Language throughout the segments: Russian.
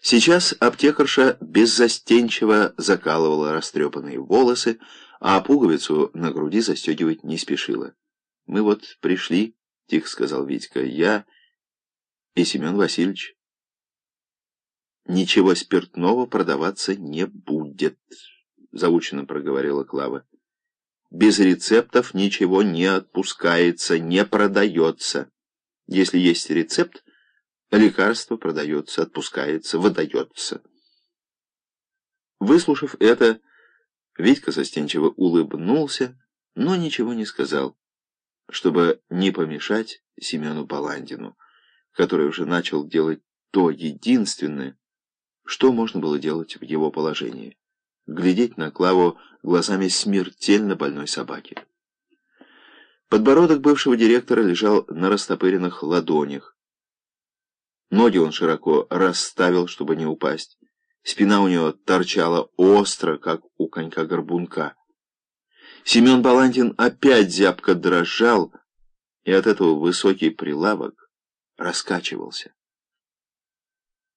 Сейчас аптекарша беззастенчиво закалывала растрепанные волосы, а пуговицу на груди застегивать не спешила. «Мы вот пришли», — тихо сказал Витька, — «я и Семен Васильевич». «Ничего спиртного продаваться не будет», — заученно проговорила Клава. «Без рецептов ничего не отпускается, не продается. Если есть рецепт, лекарство продается, отпускается, выдается». Выслушав это, Витька застенчиво улыбнулся, но ничего не сказал, чтобы не помешать Семену Баландину, который уже начал делать то единственное, что можно было делать в его положении — глядеть на Клаву глазами смертельно больной собаки. Подбородок бывшего директора лежал на растопыренных ладонях. Ноги он широко расставил, чтобы не упасть. Спина у него торчала остро, как у конька-горбунка. Семен Балантин опять зябко дрожал, и от этого высокий прилавок раскачивался.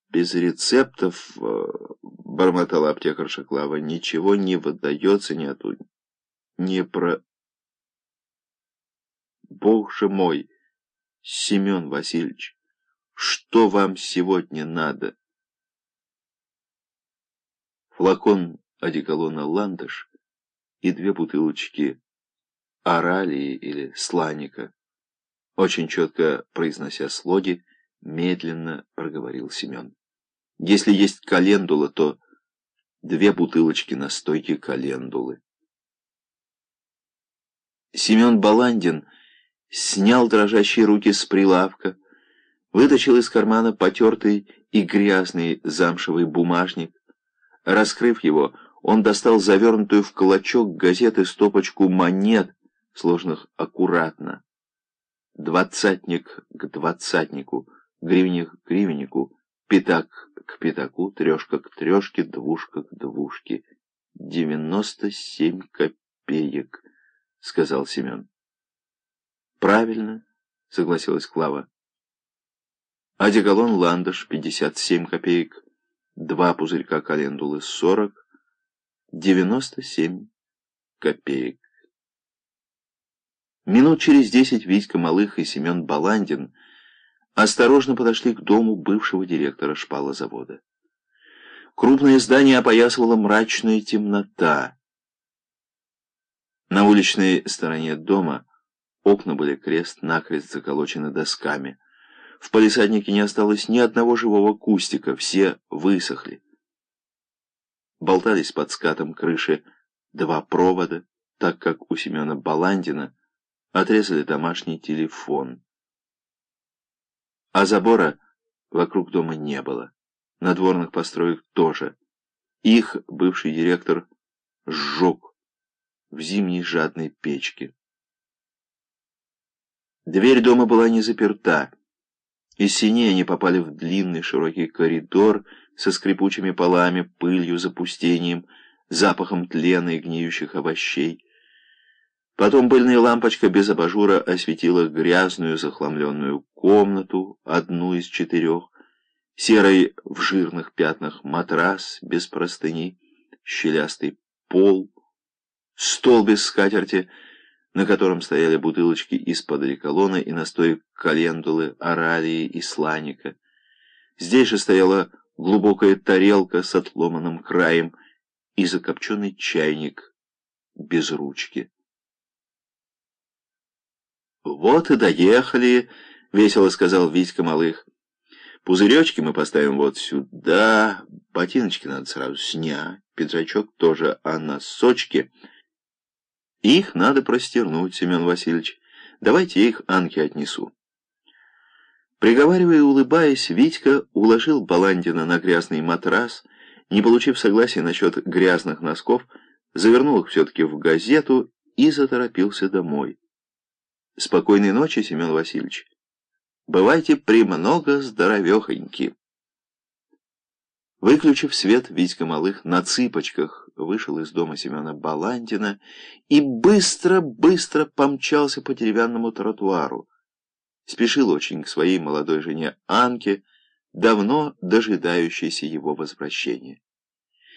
Без рецептов, э, бормотала аптекарша Клава, ничего не выдается ни от... не про... Бог же мой, Семен Васильевич, что вам сегодня надо? Флакон одеколона «Ландыш» и две бутылочки оралии или сланика. Очень четко произнося слоги, медленно проговорил Семен. Если есть календула, то две бутылочки настойки календулы. Семен Баландин снял дрожащие руки с прилавка, вытащил из кармана потертый и грязный замшевый бумажник. Раскрыв его, он достал завернутую в клочок газеты стопочку монет, сложенных аккуратно. Двадцатник к двадцатнику, гривенник к гривеннику, пятак к пятаку, трешка к трешке, двушка к двушке. «Девяносто семь копеек», — сказал Семен. «Правильно», — согласилась Клава. «Одеколон Ландыш, пятьдесят семь копеек, два пузырька календулы, сорок, девяносто семь копеек». Минут через десять Витька Малых и Семен Баландин — осторожно подошли к дому бывшего директора шпалозавода. Крупное здание опоясывала мрачная темнота. На уличной стороне дома окна были крест-накрест заколочены досками. В палисаднике не осталось ни одного живого кустика, все высохли. Болтались под скатом крыши два провода, так как у Семена Баландина отрезали домашний телефон. А забора вокруг дома не было. Надворных построек тоже. Их бывший директор сжег в зимней жадной печке. Дверь дома была не заперта. Из синей они попали в длинный широкий коридор со скрипучими полами, пылью, запустением, запахом тлена и гниющих овощей. Потом пыльная лампочка без абажура осветила грязную захламленную комнату, одну из четырех, серый в жирных пятнах матрас без простыни, щелястый пол, стол без скатерти, на котором стояли бутылочки из-под реколона и настой календулы, оралии и сланика. Здесь же стояла глубокая тарелка с отломанным краем и закопченный чайник без ручки. «Вот и доехали», — весело сказал Витька Малых. «Пузыречки мы поставим вот сюда, ботиночки надо сразу снять, пиджачок тоже, а носочки...» «Их надо простернуть, Семен Васильевич. Давайте я их Анке отнесу». Приговаривая и улыбаясь, Витька уложил Баландина на грязный матрас, не получив согласия насчет грязных носков, завернул их все-таки в газету и заторопился домой. Спокойной ночи, Семен Васильевич. Бывайте премного здоровехоньки. Выключив свет, Витька Малых на цыпочках вышел из дома Семена Баландина и быстро-быстро помчался по деревянному тротуару. Спешил очень к своей молодой жене Анке, давно дожидающийся его возвращения.